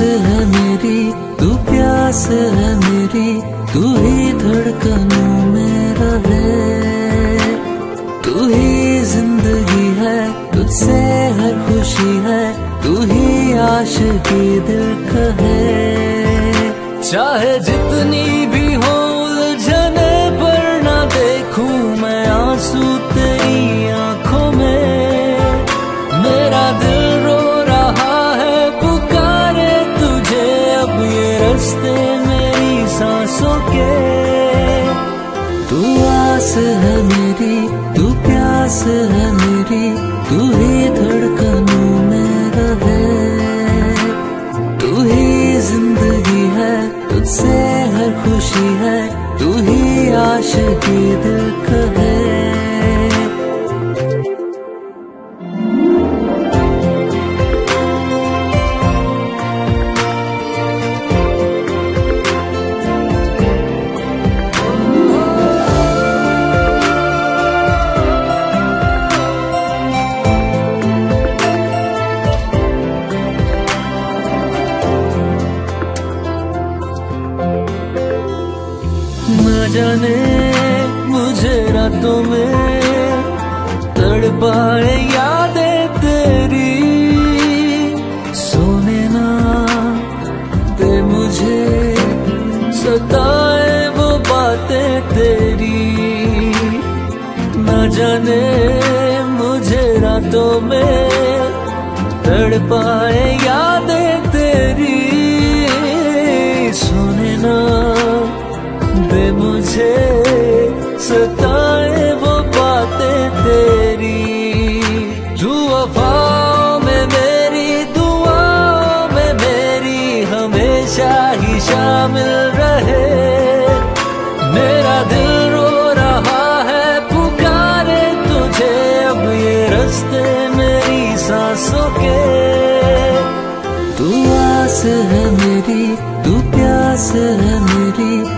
है मेरी, तू प्यास है मेरी, तू ही धड़कनों में रहे। तू ही ज़िंदगी है, तुझसे हर खुशी है, तू ही आश की दिल कहे। चाहे जितनी भी हो है मेरी, तू प्यास है मेरी, तू ही धड़कनों में रहे। तू ही ज़िंदगी है, तुझसे हर खुशी है, तू ही आशिकी दिल जाने मुझे रातों में तड़पाए यादें तेरी। सोने ना दे मुझे, सताए वो बातें तेरी। न जाने मुझे रातों में तड़पाए यादें तेरी। सोने ना दे मुझे सताए वो बातें तेरी। वफाओं में मेरी, दुआओं में मेरी, हमेशा ही शामिल रहे। मेरा दिल रो रहा है, पुकारे तुझे। अब ये रस्ते मेरी सांसों के। तू आस है मेरी, तू प्यास है मेरी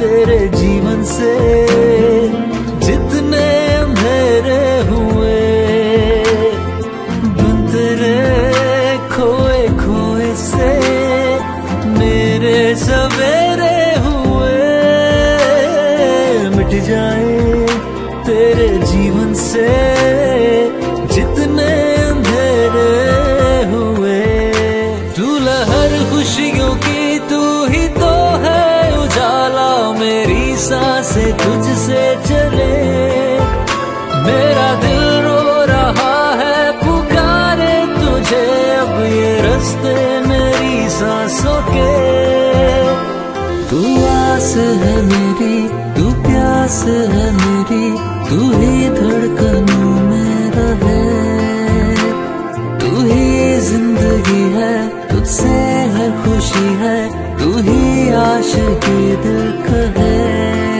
तेरे जीवन से जितने अंधेरे हुए बन तेरे खोए खोए से मेरे सवेरे हुए। मिट जाए तेरे जीवन से जितने अंधेरे हुए। तू लहर खुशियों की तुझसे चले। मेरा दिल रो रहा है, पुकारे तुझे। अब ये रस्ते मेरी सांसों के। तू आस है मेरी, तू प्यास है मेरी, तू ही धड़कनों में रहे। तू ही ज़िंदगी है, तुझसे हर खुशी है, तू ही आशिकी दिल कहे।